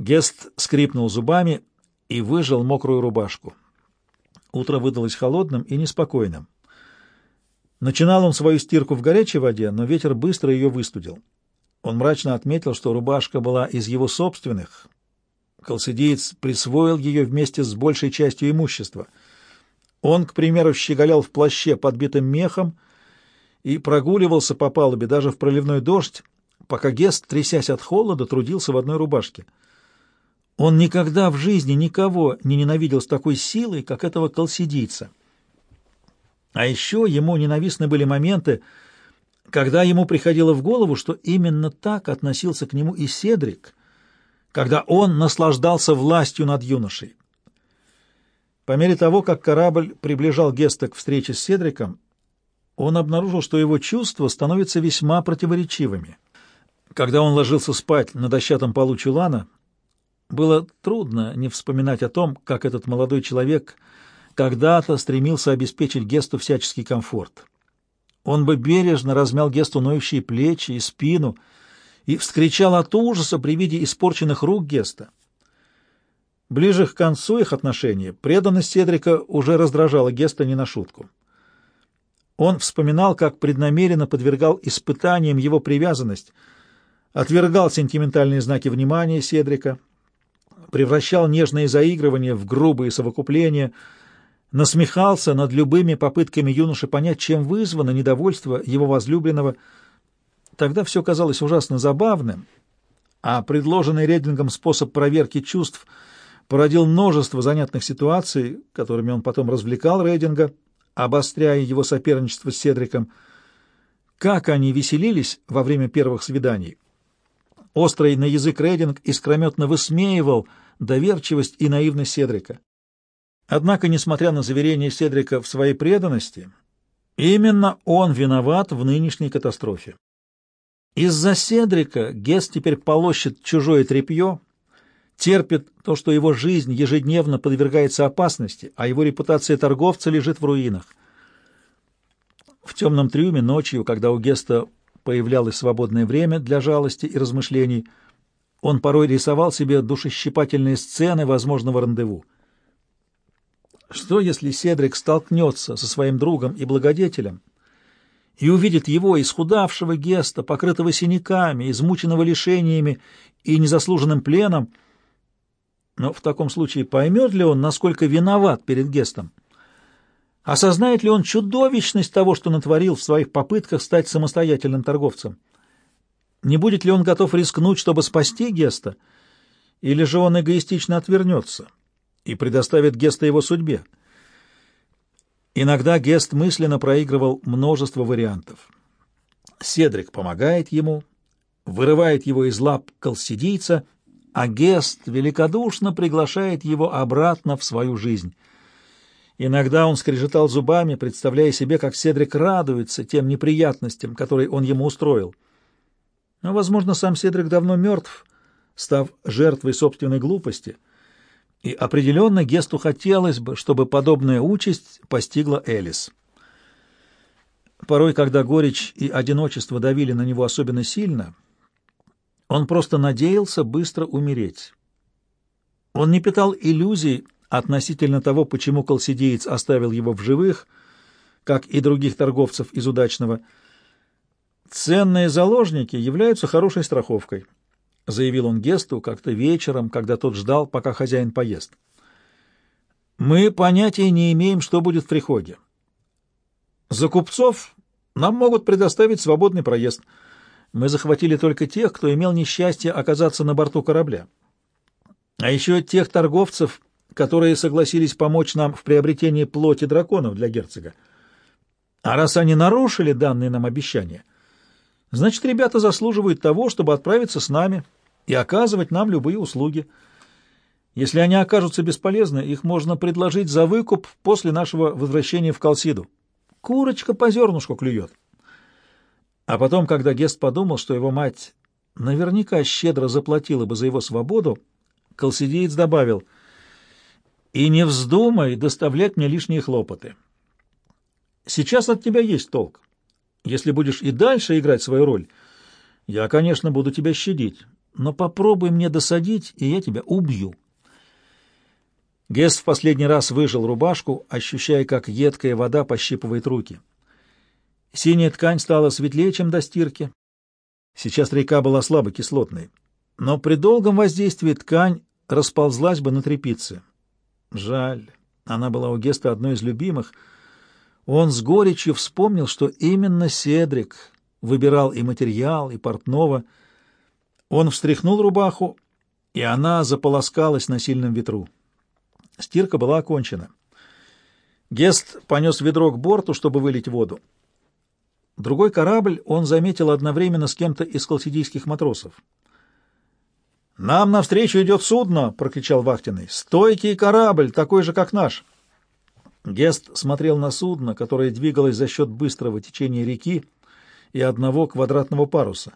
Гест скрипнул зубами и выжал мокрую рубашку. Утро выдалось холодным и неспокойным. Начинал он свою стирку в горячей воде, но ветер быстро ее выстудил. Он мрачно отметил, что рубашка была из его собственных. Колсидеец присвоил ее вместе с большей частью имущества. Он, к примеру, щеголял в плаще, подбитым мехом, и прогуливался по палубе даже в проливной дождь, пока Гест, трясясь от холода, трудился в одной рубашке. Он никогда в жизни никого не ненавидел с такой силой, как этого колсидийца. А еще ему ненавистны были моменты, когда ему приходило в голову, что именно так относился к нему и Седрик, когда он наслаждался властью над юношей. По мере того, как корабль приближал Геста к встрече с Седриком, он обнаружил, что его чувства становятся весьма противоречивыми. Когда он ложился спать на дощатом полу чулана, было трудно не вспоминать о том, как этот молодой человек когда-то стремился обеспечить Гесту всяческий комфорт. Он бы бережно размял Гесту ноющие плечи и спину и вскричал от ужаса при виде испорченных рук Геста. Ближе к концу их отношений преданность Седрика уже раздражала Геста не на шутку. Он вспоминал, как преднамеренно подвергал испытаниям его привязанность, отвергал сентиментальные знаки внимания Седрика, превращал нежные заигрывания в грубые совокупления — насмехался над любыми попытками юноши понять, чем вызвано недовольство его возлюбленного. Тогда все казалось ужасно забавным, а предложенный Редингом способ проверки чувств породил множество занятных ситуаций, которыми он потом развлекал Рейдинга, обостряя его соперничество с Седриком. Как они веселились во время первых свиданий! Острый на язык Рейдинг искрометно высмеивал доверчивость и наивность Седрика. Однако, несмотря на заверение Седрика в своей преданности, именно он виноват в нынешней катастрофе. Из-за Седрика Гес теперь полощет чужое тряпье, терпит то, что его жизнь ежедневно подвергается опасности, а его репутация торговца лежит в руинах. В темном трюме ночью, когда у Геста появлялось свободное время для жалости и размышлений, он порой рисовал себе душещипательные сцены возможного рандеву. Что, если Седрик столкнется со своим другом и благодетелем и увидит его, исхудавшего Геста, покрытого синяками, измученного лишениями и незаслуженным пленом, но в таком случае поймет ли он, насколько виноват перед Гестом? Осознает ли он чудовищность того, что натворил в своих попытках стать самостоятельным торговцем? Не будет ли он готов рискнуть, чтобы спасти Геста? Или же он эгоистично отвернется? и предоставит Геста его судьбе. Иногда Гест мысленно проигрывал множество вариантов. Седрик помогает ему, вырывает его из лап колсидийца, а Гест великодушно приглашает его обратно в свою жизнь. Иногда он скрежетал зубами, представляя себе, как Седрик радуется тем неприятностям, которые он ему устроил. Но, возможно, сам Седрик давно мертв, став жертвой собственной глупости — и определенно Гесту хотелось бы, чтобы подобная участь постигла Элис. Порой, когда горечь и одиночество давили на него особенно сильно, он просто надеялся быстро умереть. Он не питал иллюзий относительно того, почему колсидеец оставил его в живых, как и других торговцев из удачного. Ценные заложники являются хорошей страховкой —— заявил он Гесту как-то вечером, когда тот ждал, пока хозяин поест. «Мы понятия не имеем, что будет в приходе. За купцов нам могут предоставить свободный проезд. Мы захватили только тех, кто имел несчастье оказаться на борту корабля. А еще тех торговцев, которые согласились помочь нам в приобретении плоти драконов для герцога. А раз они нарушили данные нам обещания, Значит, ребята заслуживают того, чтобы отправиться с нами и оказывать нам любые услуги. Если они окажутся бесполезны, их можно предложить за выкуп после нашего возвращения в Калсиду. Курочка по зернышку клюет. А потом, когда Гест подумал, что его мать наверняка щедро заплатила бы за его свободу, Калсидеец добавил, «И не вздумай доставлять мне лишние хлопоты. Сейчас от тебя есть толк. Если будешь и дальше играть свою роль, я, конечно, буду тебя щадить. но попробуй мне досадить, и я тебя убью». Гест в последний раз выжил рубашку, ощущая, как едкая вода пощипывает руки. Синяя ткань стала светлее, чем до стирки. Сейчас река была слабо кислотной, но при долгом воздействии ткань расползлась бы на тряпице. Жаль, она была у Геста одной из любимых. Он с горечью вспомнил, что именно Седрик выбирал и материал, и портного. Он встряхнул рубаху, и она заполоскалась на сильном ветру. Стирка была окончена. Гест понес ведро к борту, чтобы вылить воду. Другой корабль он заметил одновременно с кем-то из колсидийских матросов. «Нам навстречу идет судно!» — прокричал Вахтенный. «Стойкий корабль, такой же, как наш!» Гест смотрел на судно, которое двигалось за счет быстрого течения реки и одного квадратного паруса.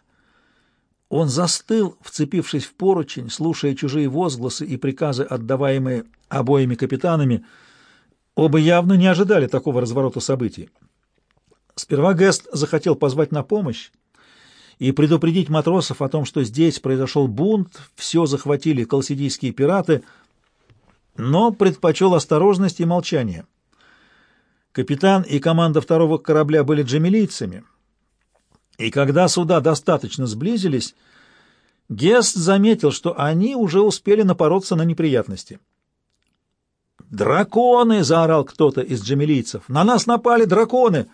Он застыл, вцепившись в поручень, слушая чужие возгласы и приказы, отдаваемые обоими капитанами. Оба явно не ожидали такого разворота событий. Сперва Гест захотел позвать на помощь и предупредить матросов о том, что здесь произошел бунт, все захватили колсидийские пираты, но предпочел осторожность и молчание. Капитан и команда второго корабля были джамилийцами, и когда суда достаточно сблизились, Гест заметил, что они уже успели напороться на неприятности. «Драконы!» — заорал кто-то из джамилийцев. «На нас напали драконы!»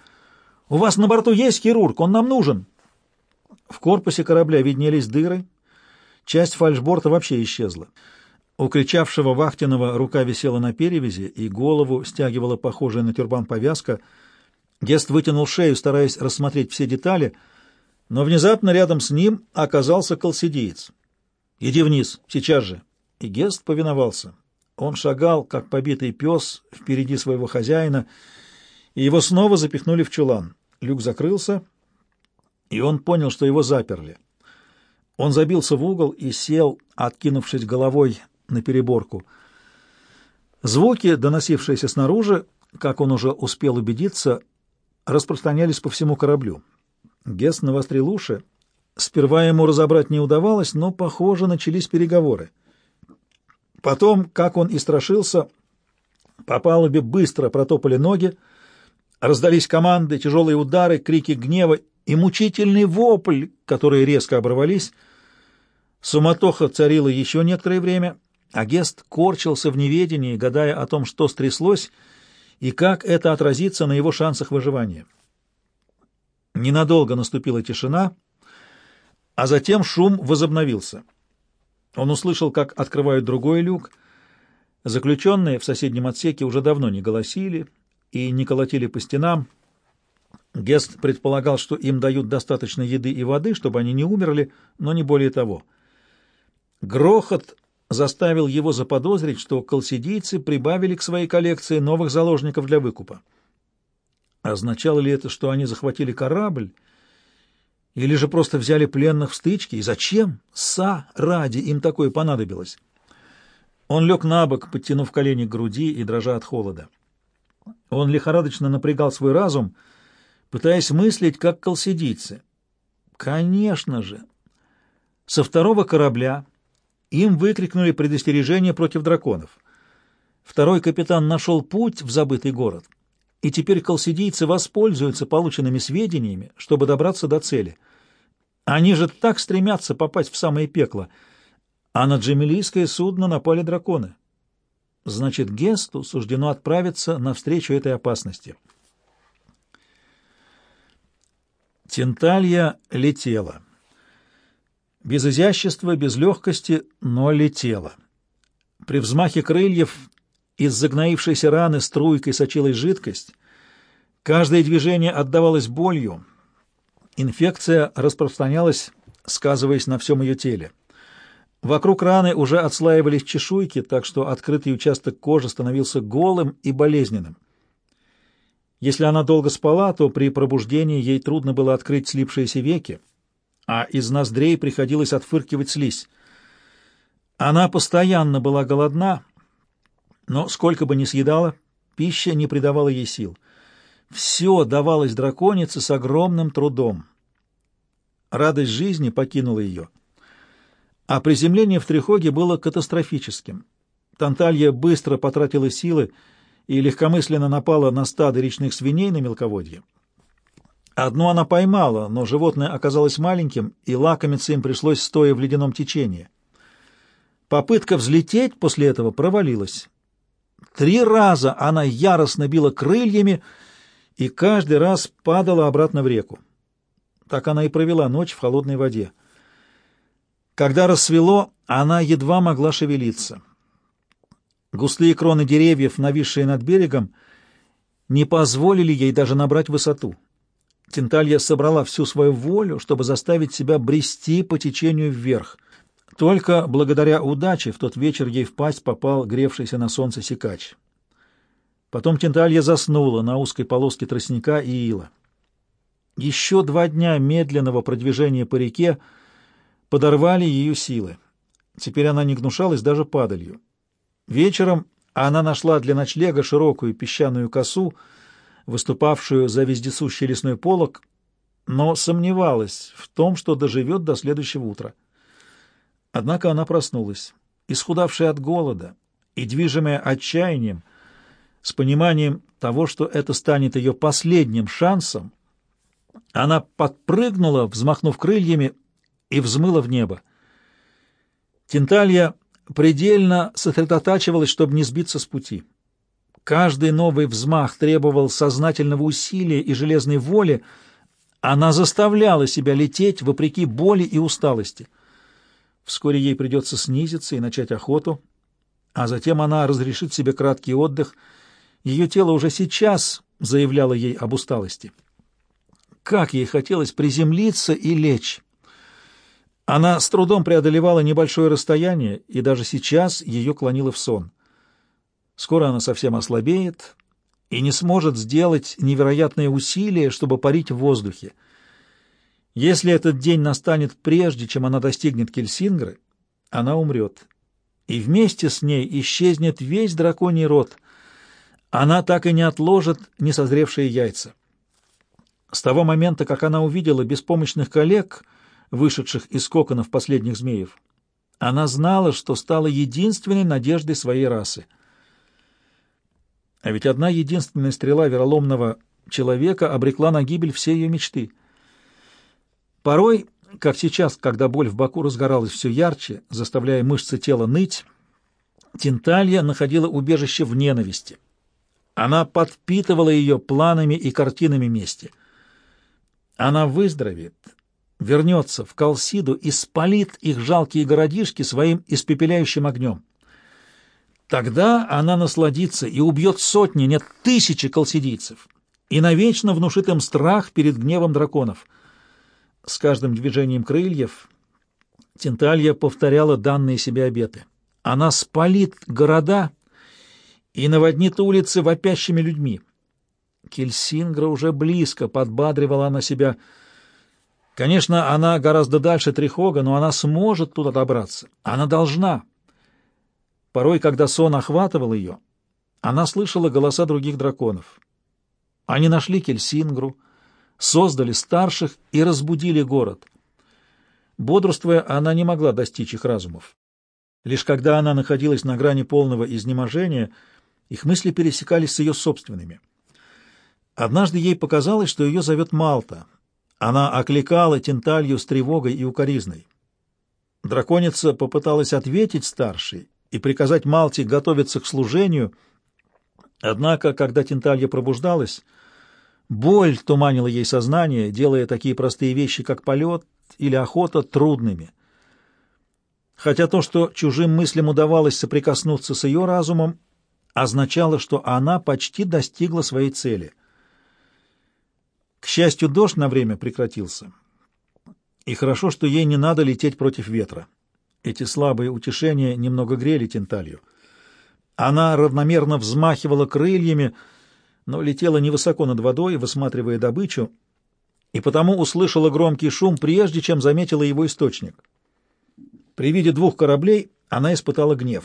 «У вас на борту есть хирург? Он нам нужен!» В корпусе корабля виднелись дыры. Часть фальшборта вообще исчезла. У кричавшего вахтенного рука висела на перевязи, и голову стягивала похожая на тюрбан повязка. Гест вытянул шею, стараясь рассмотреть все детали, но внезапно рядом с ним оказался колсидиец. «Иди вниз, сейчас же!» И Гест повиновался. Он шагал, как побитый пес, впереди своего хозяина, и его снова запихнули в чулан. Люк закрылся, и он понял, что его заперли. Он забился в угол и сел, откинувшись головой на переборку. Звуки, доносившиеся снаружи, как он уже успел убедиться, распространялись по всему кораблю. Гест навострил уши. Сперва ему разобрать не удавалось, но, похоже, начались переговоры. Потом, как он и страшился, по палубе быстро протопали ноги, Раздались команды, тяжелые удары, крики гнева и мучительный вопль, которые резко оборвались. Суматоха царила еще некоторое время, а Гест корчился в неведении, гадая о том, что стряслось и как это отразится на его шансах выживания. Ненадолго наступила тишина, а затем шум возобновился. Он услышал, как открывают другой люк. Заключенные в соседнем отсеке уже давно не голосили, и не колотили по стенам. Гест предполагал, что им дают достаточно еды и воды, чтобы они не умерли, но не более того. Грохот заставил его заподозрить, что колсидийцы прибавили к своей коллекции новых заложников для выкупа. Означало ли это, что они захватили корабль, или же просто взяли пленных в стычке? И зачем? Са ради им такое понадобилось. Он лег на бок, подтянув колени к груди и дрожа от холода. Он лихорадочно напрягал свой разум, пытаясь мыслить, как колсидийцы. Конечно же! Со второго корабля им выкрикнули предостережение против драконов. Второй капитан нашел путь в забытый город, и теперь колсидийцы воспользуются полученными сведениями, чтобы добраться до цели. Они же так стремятся попасть в самое пекло, а на джемилийское судно напали драконы. Значит, Гесту суждено отправиться навстречу этой опасности. Тенталья летела. Без изящества, без легкости, но летела. При взмахе крыльев из загноившейся раны струйкой сочилась жидкость. Каждое движение отдавалось болью. Инфекция распространялась, сказываясь на всем ее теле. Вокруг раны уже отслаивались чешуйки, так что открытый участок кожи становился голым и болезненным. Если она долго спала, то при пробуждении ей трудно было открыть слипшиеся веки, а из ноздрей приходилось отфыркивать слизь. Она постоянно была голодна, но сколько бы ни съедала, пища не придавала ей сил. Все давалось драконице с огромным трудом. Радость жизни покинула ее — а приземление в Трихоге было катастрофическим. Танталья быстро потратила силы и легкомысленно напала на стадо речных свиней на мелководье. Одну она поймала, но животное оказалось маленьким, и лакомиться им пришлось, стоя в ледяном течении. Попытка взлететь после этого провалилась. Три раза она яростно била крыльями и каждый раз падала обратно в реку. Так она и провела ночь в холодной воде. Когда рассвело, она едва могла шевелиться. Густые кроны деревьев, нависшие над берегом, не позволили ей даже набрать высоту. Тенталья собрала всю свою волю, чтобы заставить себя брести по течению вверх. Только благодаря удаче в тот вечер ей в пасть попал гревшийся на солнце секач. Потом Тенталья заснула на узкой полоске тростника и ила. Еще два дня медленного продвижения по реке подорвали ее силы. Теперь она не гнушалась даже падалью. Вечером она нашла для ночлега широкую песчаную косу, выступавшую за вездесущий лесной полог, но сомневалась в том, что доживет до следующего утра. Однако она проснулась, исхудавшая от голода и движимая отчаянием, с пониманием того, что это станет ее последним шансом, она подпрыгнула, взмахнув крыльями, и взмыла в небо. Тенталья предельно сосредотачивалась, чтобы не сбиться с пути. Каждый новый взмах требовал сознательного усилия и железной воли. Она заставляла себя лететь вопреки боли и усталости. Вскоре ей придется снизиться и начать охоту, а затем она разрешит себе краткий отдых. Ее тело уже сейчас заявляло ей об усталости. Как ей хотелось приземлиться и лечь! Она с трудом преодолевала небольшое расстояние, и даже сейчас ее клонило в сон. Скоро она совсем ослабеет и не сможет сделать невероятные усилия, чтобы парить в воздухе. Если этот день настанет прежде, чем она достигнет Кельсингры, она умрет. И вместе с ней исчезнет весь драконий род. Она так и не отложит несозревшие яйца. С того момента, как она увидела беспомощных коллег, вышедших из коконов последних змеев, она знала, что стала единственной надеждой своей расы — а ведь одна единственная стрела вероломного человека обрекла на гибель все ее мечты. Порой, как сейчас, когда боль в боку разгоралась все ярче, заставляя мышцы тела ныть, Тинталья находила убежище в ненависти. Она подпитывала ее планами и картинами мести. Она выздоровеет, вернется в Калсиду и спалит их жалкие городишки своим испепеляющим огнем. Тогда она насладится и убьет сотни, нет, тысячи колсидийцев, и навечно внушит им страх перед гневом драконов. С каждым движением крыльев Тенталья повторяла данные себе обеты. Она спалит города и наводнит улицы вопящими людьми. Кельсингра уже близко, подбадривала она себя. Конечно, она гораздо дальше Трихога, но она сможет туда добраться. Она должна. Порой, когда сон охватывал ее, она слышала голоса других драконов. Они нашли Кельсингру, создали старших и разбудили город. Бодрствуя, она не могла достичь их разумов. Лишь когда она находилась на грани полного изнеможения, их мысли пересекались с ее собственными. Однажды ей показалось, что ее зовет Малта. Она окликала Тенталью с тревогой и укоризной. Драконица попыталась ответить старшей и приказать Малте готовиться к служению. Однако, когда Тенталья пробуждалась, боль туманила ей сознание, делая такие простые вещи, как полет или охота, трудными. Хотя то, что чужим мыслям удавалось соприкоснуться с ее разумом, означало, что она почти достигла своей цели. К счастью, дождь на время прекратился. И хорошо, что ей не надо лететь против ветра. Эти слабые утешения немного грели Тенталью. Она равномерно взмахивала крыльями, но летела невысоко над водой, высматривая добычу, и потому услышала громкий шум, прежде чем заметила его источник. При виде двух кораблей она испытала гнев.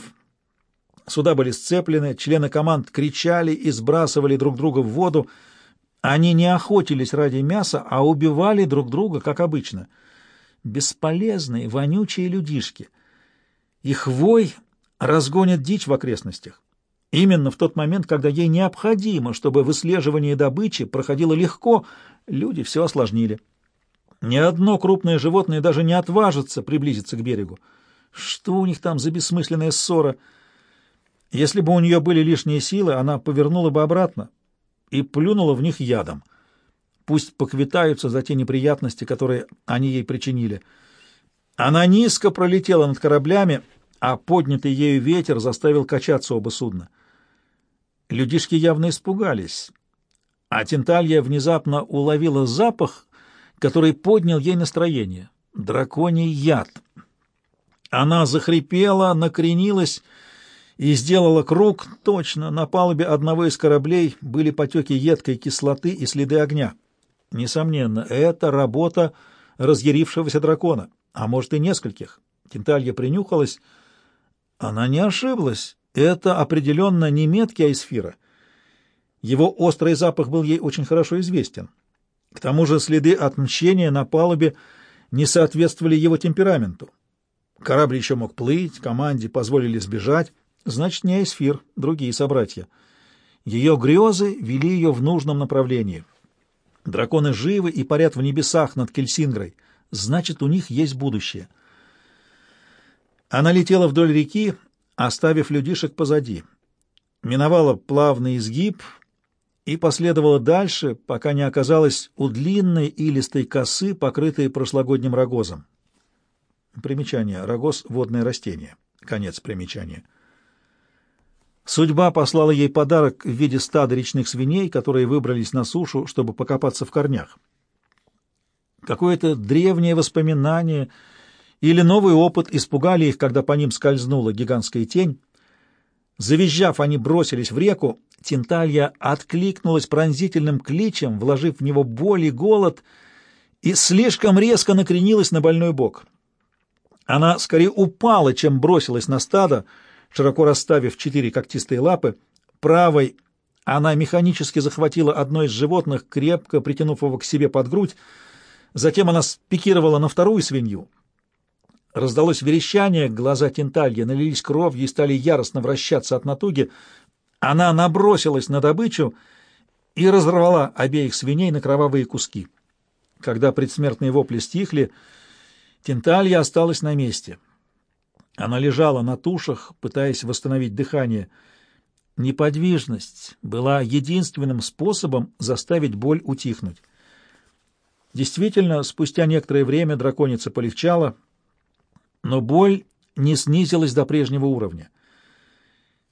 Суда были сцеплены, члены команд кричали и сбрасывали друг друга в воду. Они не охотились ради мяса, а убивали друг друга, как обычно — бесполезные, вонючие людишки — Их вой разгонит дичь в окрестностях. Именно в тот момент, когда ей необходимо, чтобы выслеживание добычи проходило легко, люди все осложнили. Ни одно крупное животное даже не отважится приблизиться к берегу. Что у них там за бессмысленная ссора? Если бы у нее были лишние силы, она повернула бы обратно и плюнула в них ядом. Пусть поквитаются за те неприятности, которые они ей причинили. Она низко пролетела над кораблями, а поднятый ею ветер заставил качаться оба судна. Людишки явно испугались, а Тенталья внезапно уловила запах, который поднял ей настроение — драконий яд. Она захрипела, накренилась и сделала круг. Точно, на палубе одного из кораблей были потеки едкой кислоты и следы огня. Несомненно, это работа разъярившегося дракона, а может и нескольких. Тенталья принюхалась. Она не ошиблась. Это определенно не меткий айсфира. Его острый запах был ей очень хорошо известен. К тому же следы отмщения на палубе не соответствовали его темпераменту. Корабль еще мог плыть, команде позволили сбежать. Значит, не Айсфир, другие собратья. Ее грезы вели ее в нужном направлении. Драконы живы и парят в небесах над Кельсингрой. Значит, у них есть будущее. Она летела вдоль реки, оставив людишек позади. Миновала плавный изгиб и последовала дальше, пока не оказалась у длинной илистой косы, покрытой прошлогодним рогозом. Примечание. Рогоз — водное растение. Конец примечания. Судьба послала ей подарок в виде стада речных свиней, которые выбрались на сушу, чтобы покопаться в корнях. Какое-то древнее воспоминание или новый опыт испугали их, когда по ним скользнула гигантская тень. Завизжав, они бросились в реку. Тинталья откликнулась пронзительным кличем, вложив в него боль и голод, и слишком резко накренилась на больной бок. Она скорее упала, чем бросилась на стадо, широко расставив четыре когтистые лапы. Правой она механически захватила одно из животных, крепко притянув его к себе под грудь. Затем она спикировала на вторую свинью. Раздалось верещание, глаза Тенталья налились кровью и стали яростно вращаться от натуги. Она набросилась на добычу и разорвала обеих свиней на кровавые куски. Когда предсмертные вопли стихли, Тенталья осталась на месте. Она лежала на тушах, пытаясь восстановить дыхание. Неподвижность была единственным способом заставить боль утихнуть. Действительно, спустя некоторое время драконица полегчала, но боль не снизилась до прежнего уровня.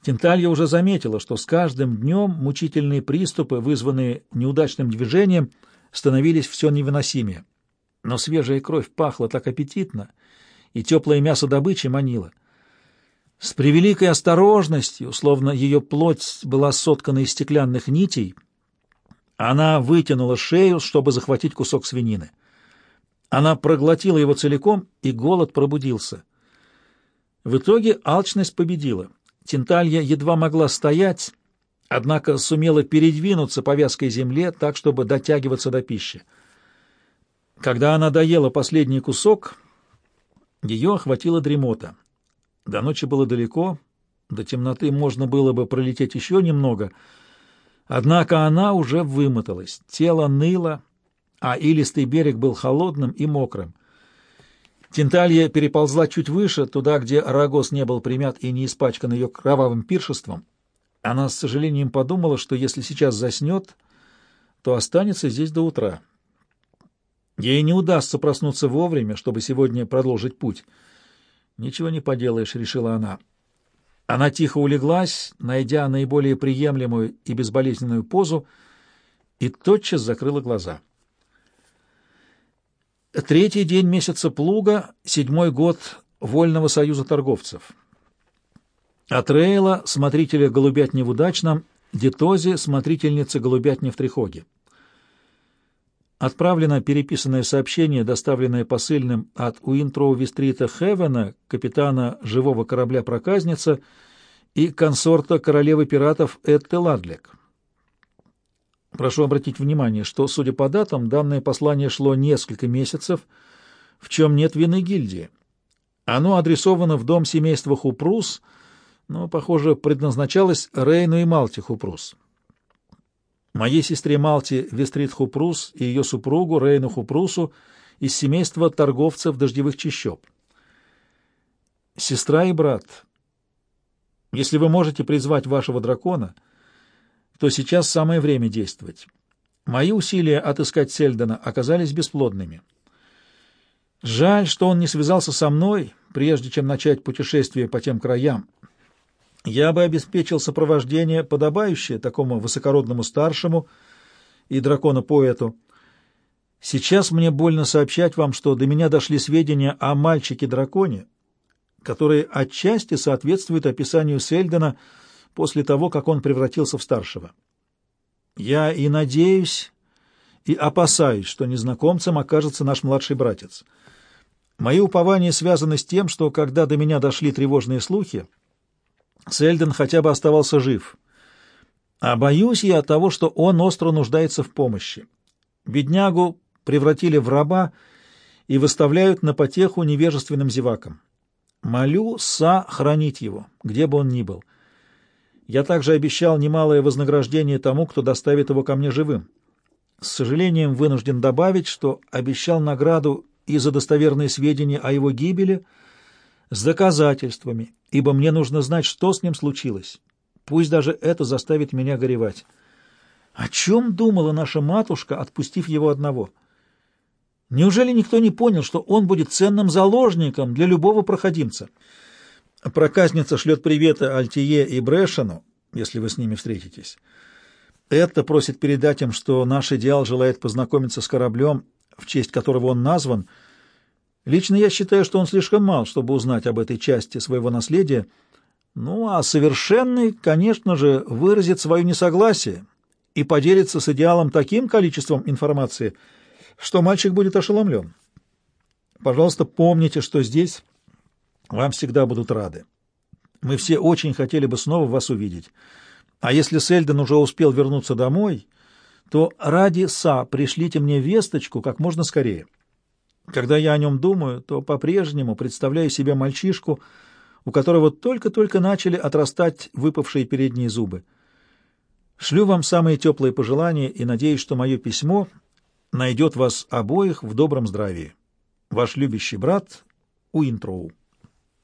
Тенталья уже заметила, что с каждым днем мучительные приступы, вызванные неудачным движением, становились все невыносимее но свежая кровь пахла так аппетитно, и теплое мясо добычи манило. С превеликой осторожностью, словно ее плоть была соткана из стеклянных нитей, она вытянула шею, чтобы захватить кусок свинины. Она проглотила его целиком, и голод пробудился. В итоге алчность победила. Тенталья едва могла стоять, однако сумела передвинуться по вязкой земле так, чтобы дотягиваться до пищи. Когда она доела последний кусок, ее охватила дремота. До ночи было далеко, до темноты можно было бы пролететь еще немного, однако она уже вымоталась, тело ныло, а илистый берег был холодным и мокрым. Тенталья переползла чуть выше, туда, где Арагос не был примят и не испачкан ее кровавым пиршеством. Она с сожалением подумала, что если сейчас заснет, то останется здесь до утра. Ей не удастся проснуться вовремя, чтобы сегодня продолжить путь. «Ничего не поделаешь», — решила она. Она тихо улеглась, найдя наиболее приемлемую и безболезненную позу, и тотчас закрыла глаза. Третий день месяца Плуга, седьмой год Вольного союза торговцев. От Рейла, смотрителя голубятни в Удачном, Детози, смотрительницы голубятни в Трихоге. Отправлено переписанное сообщение, доставленное посыльным от Уинтроу-Вистрита Хевена, капитана живого корабля-проказница и консорта королевы пиратов Этты Ладлек. Прошу обратить внимание, что, судя по датам, данное послание шло несколько месяцев, в чем нет вины гильдии. Оно адресовано в дом семейства Хупрус, но, похоже, предназначалось Рейну и Малте Хупрус. Моей сестре Малте Вестрит Хупрус и ее супругу Рейну Хупрусу из семейства торговцев дождевых чащоб. Сестра и брат, если вы можете призвать вашего дракона, то сейчас самое время действовать. Мои усилия отыскать Сельдона оказались бесплодными. Жаль, что он не связался со мной, прежде чем начать путешествие по тем краям. Я бы обеспечил сопровождение, подобающее такому высокородному старшему и дракона-поэту. Сейчас мне больно сообщать вам, что до меня дошли сведения о мальчике-драконе, которые отчасти соответствуют описанию Сельдена после того, как он превратился в старшего. Я и надеюсь, и опасаюсь, что незнакомцем окажется наш младший братец — Мои упования связаны с тем, что, когда до меня дошли тревожные слухи, Сельден хотя бы оставался жив. А боюсь я от того, что он остро нуждается в помощи. Беднягу превратили в раба и выставляют на потеху невежественным зевакам. Молю Са хранить его, где бы он ни был. Я также обещал немалое вознаграждение тому, кто доставит его ко мне живым. С сожалением вынужден добавить, что обещал награду и за достоверные сведения о его гибели с доказательствами, ибо мне нужно знать, что с ним случилось. Пусть даже это заставит меня горевать. О чем думала наша матушка, отпустив его одного? Неужели никто не понял, что он будет ценным заложником для любого проходимца? Проказница шлет приветы Альтие и Брэшену, если вы с ними встретитесь. Это просит передать им, что наш идеал желает познакомиться с кораблем в честь которого он назван, лично я считаю, что он слишком мал, чтобы узнать об этой части своего наследия, ну а совершенный, конечно же, выразит свое несогласие и поделится с идеалом таким количеством информации, что мальчик будет ошеломлен. Пожалуйста, помните, что здесь вам всегда будут рады. Мы все очень хотели бы снова вас увидеть. А если Сельден уже успел вернуться домой, то ради Са пришлите мне весточку как можно скорее. Когда я о нем думаю, то по-прежнему представляю себе мальчишку, у которого только-только начали отрастать выпавшие передние зубы. Шлю вам самые теплые пожелания и надеюсь, что мое письмо найдет вас обоих в добром здравии. Ваш любящий брат Уинтроу.